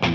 ああ。